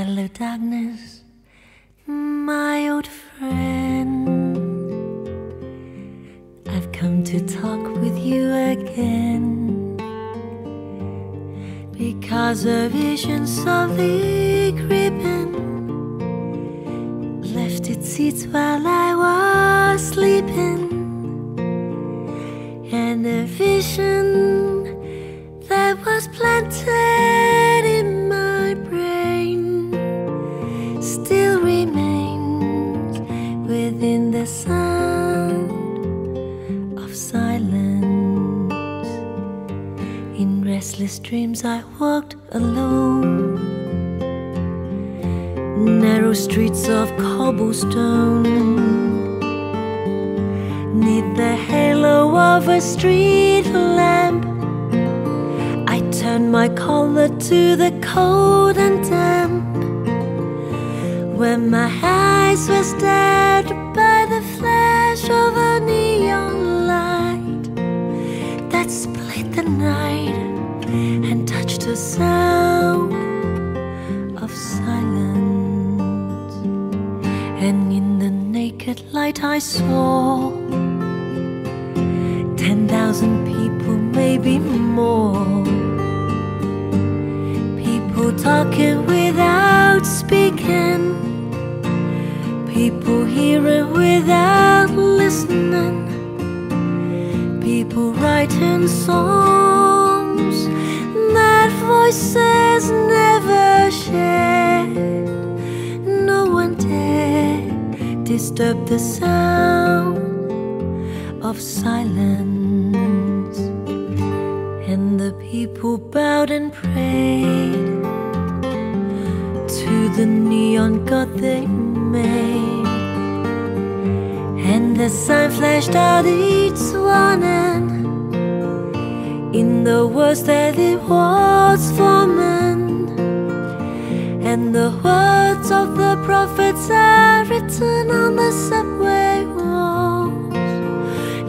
Hello, darkness, my old friend. I've come to talk with you again because a vision softly creeping left its seats while I was sleeping, and a vision that was planted restless dreams, I walked alone. Narrow streets of cobblestone. Neath the halo of a street lamp, I turned my collar to the cold and damp. When my eyes were stared by the flash of a neon light that split the night and touched the sound of silence. And in the naked light, I saw ten thousand people, maybe more. People talking without speaking. People hearing without listening. People writing songs voices never shared. No one dared disturb the sound of silence. And the people bowed and prayed to the neon god they made. And the sign flashed out each warning in the words that it was And the words of the prophets are written on the subway walls.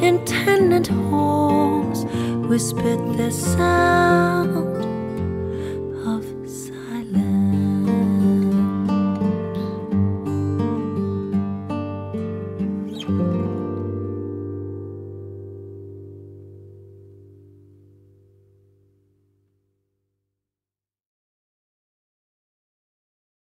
In tenant halls, whispered the sound of silence.